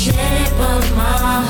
shape of my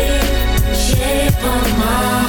upon my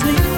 sleep.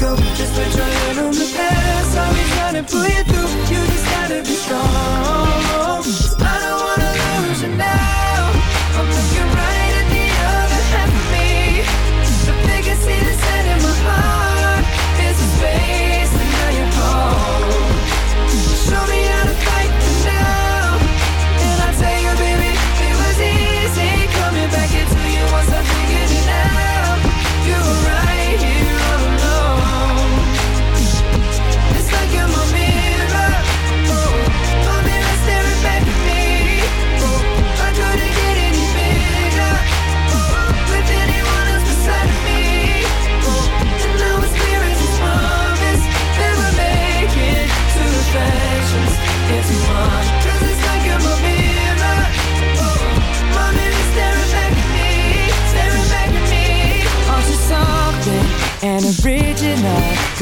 go. Just put your hand on the past. I'll be trying to pull you through. You just gotta be strong. I don't wanna lose you now.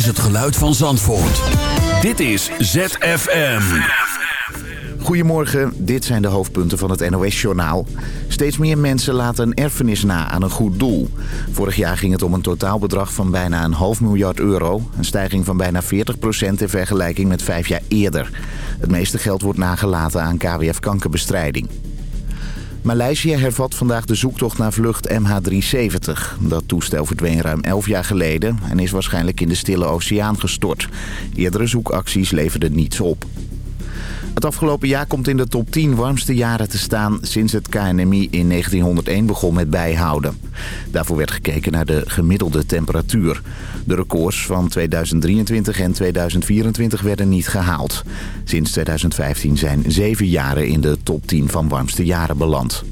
is het geluid van Zandvoort. Dit is ZFM. Goedemorgen, dit zijn de hoofdpunten van het NOS-journaal. Steeds meer mensen laten een erfenis na aan een goed doel. Vorig jaar ging het om een totaalbedrag van bijna een half miljard euro. Een stijging van bijna 40% in vergelijking met vijf jaar eerder. Het meeste geld wordt nagelaten aan KWF-kankerbestrijding. Maleisië hervat vandaag de zoektocht naar vlucht MH370. Dat toestel verdween ruim 11 jaar geleden en is waarschijnlijk in de Stille Oceaan gestort. Eerdere zoekacties leverden niets op. Het afgelopen jaar komt in de top 10 warmste jaren te staan sinds het KNMI in 1901 begon met bijhouden. Daarvoor werd gekeken naar de gemiddelde temperatuur. De records van 2023 en 2024 werden niet gehaald. Sinds 2015 zijn zeven jaren in de top 10 van warmste jaren beland.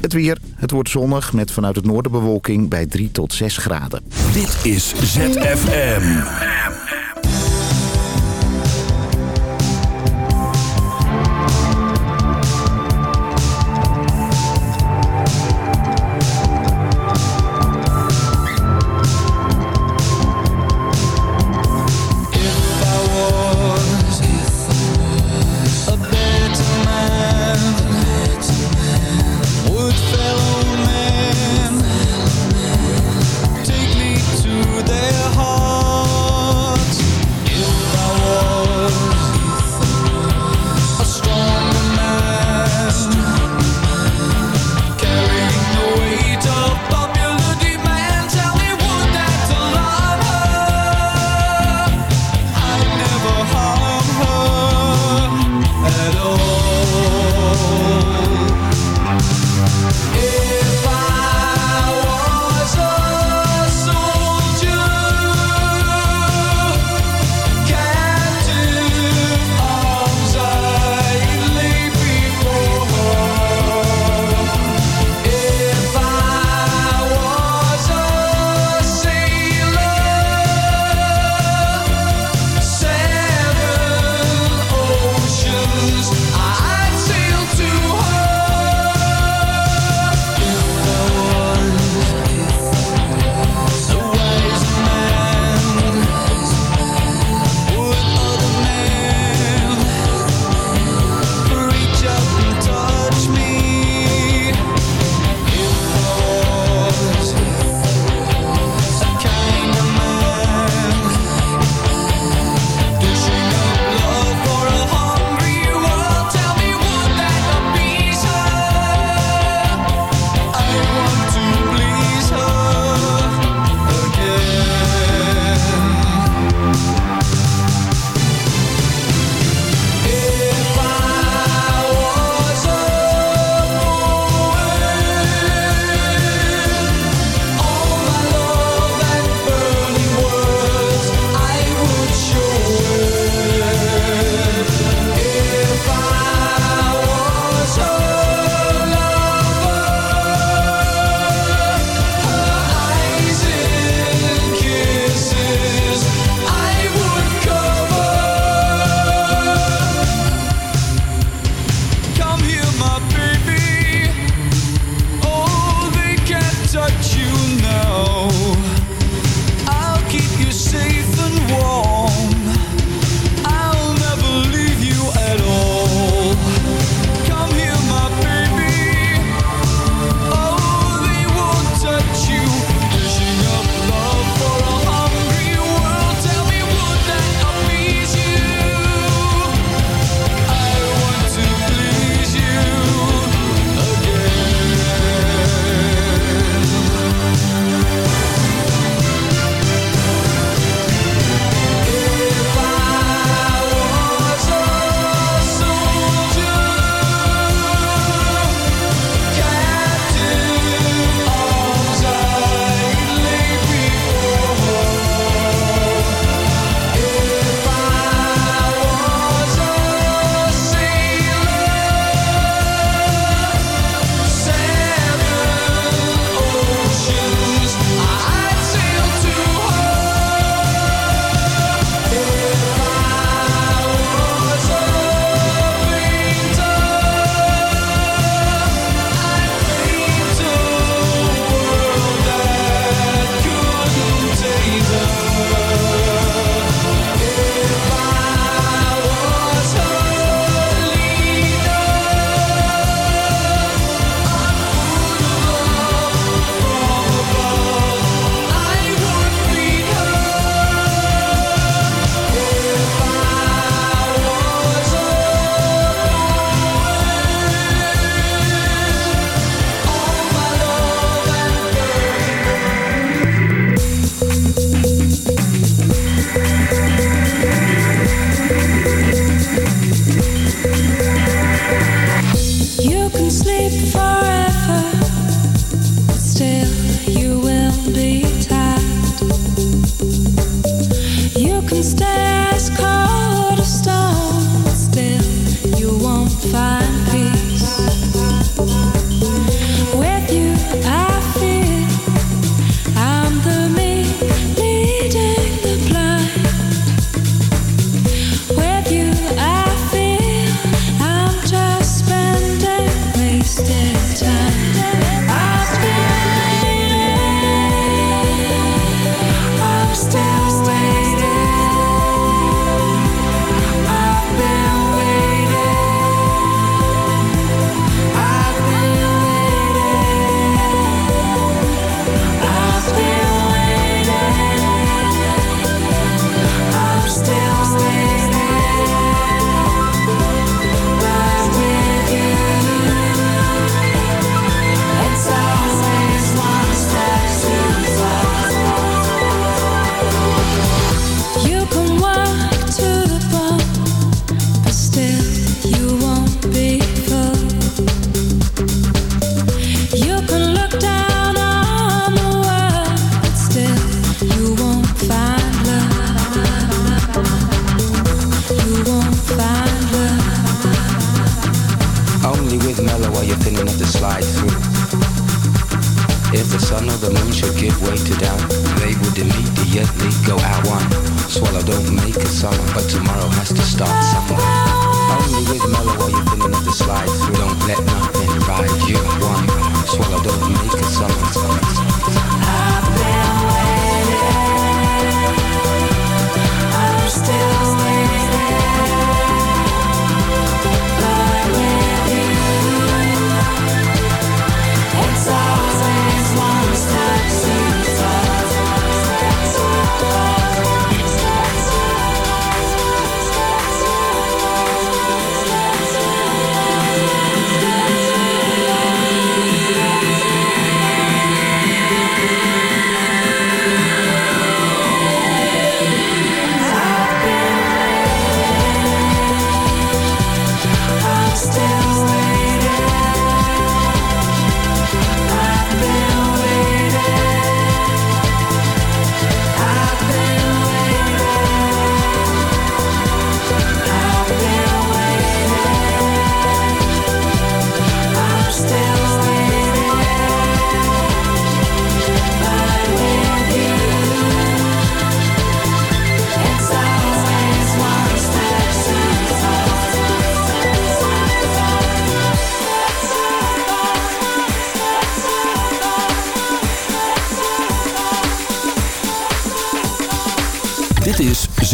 Het weer, het wordt zonnig met vanuit het noorden bewolking bij 3 tot 6 graden. Dit is ZFM.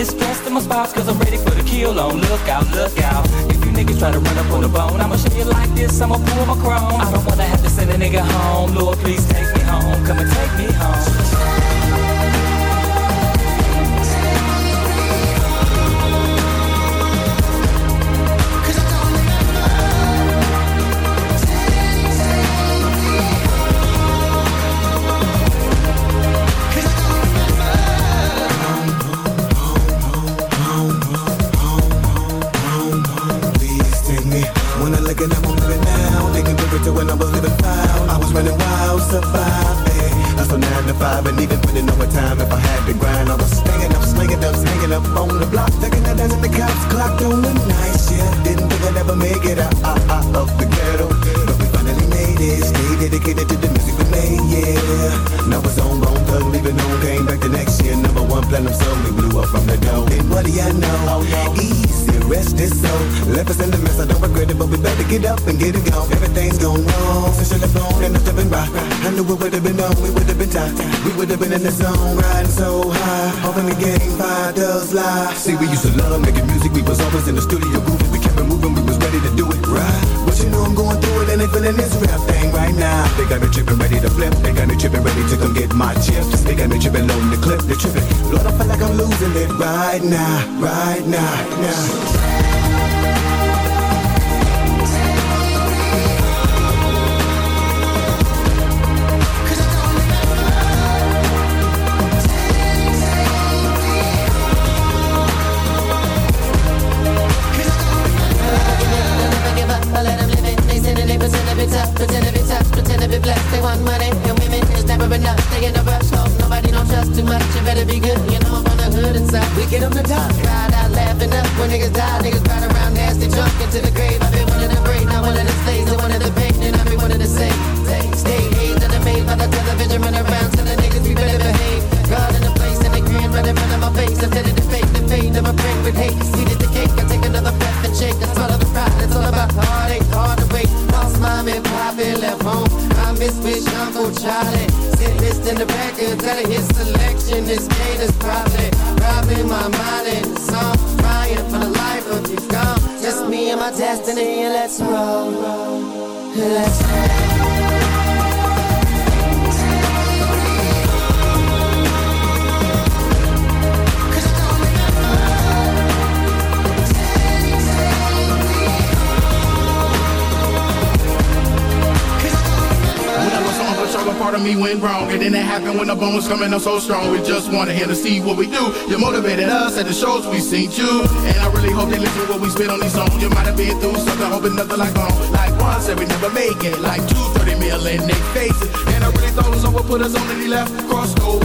this stress to my spouse, cause I'm ready for the kill on. Look out, look out. If you niggas try to run up on the bone, I'ma show you like this, I'ma pull my chrome. I don't wanna have to send a nigga home. Lord, please take me home. Come and take me home. Wild, surviving. Hustle nine to five and even putting overtime if I had to grind. I was staying up, slinging up, hanging up on the block. Taking that dance in the cops, clocked on the night shift. Didn't think I'd ever make it out, out, out of the ghetto. But we finally made it. Stay dedicated to the music we made, yeah. Now it's on, bone thug, leaving home. Came back the next year, number one platinum song. We blew up from the dome. And what do you know? Oh, Easy, rest is so. Left us in the mess, I don't regret it, but we better get up and get it Everything's gone wrong. Since you're phone and nothing been right. I knew it would have been on, we would have been tight. We would have been in the zone, riding so high. Hoping the game fire does lie. See, we used to love making music, we was always in the studio grooving. We kept it moving, we was ready to do it right. You know I'm going through it and they feeling this rap thing right now. They got me tripping, ready to flip. They got me tripping, ready to come get my chips. They got me tripping, loading the clip. They tripping. Lord, I feel like I'm losing it right now, right now, now. Get them to top, ride out laughing up when niggas die. Niggas ride around nasty, drunk into the grave. I've been one of the brave, not one of the slaves, one of the pain, and I'll be one of the same. Stay hazed and amazed by the television, run around the niggas, we better behave. God in the place, and they grin right in front of my face. I'm headed to fake, the fate of a break with hate. Seated the cake, I take another breath and shake. All of the pride, it's all about heartache, hard to wait. Lost mom and poppy left home. I miss Wish Uncle Charlie. In the records, gotta hit selection. This gate is probably, probably my mind in the song. Crying for the life of you gone. Just me and my destiny, and let's roll. Let's roll. Part of me went wrong. And then it happened when the bones coming up so strong. We just wanted him to see what we do. You motivated us at the shows we seen you. And I really hope they listen to what we spit on these songs. You might have been through something, hoping nothing like home. Like one said we never make it. Like two, 30 mil in they faces. And I really thought someone put us on and he left, crossed over.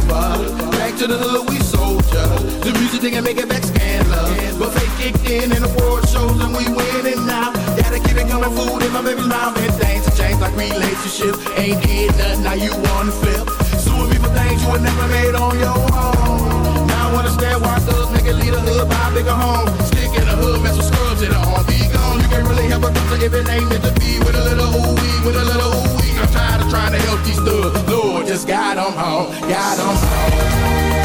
Back to the hood, we soldier. The music didn't make it back scandalous. But fake kicked in and the world shows and we winning now. Gotta keep it coming, food in my baby's mouth. And things have like relationships. Ain't did nothing, now you wanna flip. Suing me for things you would never made on your own. Now I understand why thugs make it lead a hood, buy a bigger home. Stick in the hood, mess with scrubs in the arm. Be gone, you can't really help a doctor if it ain't meant to be. With a little ooh wee, with a little ooh wee. I'm tired of trying to help these thugs. Lord, just guide them home, guide them home.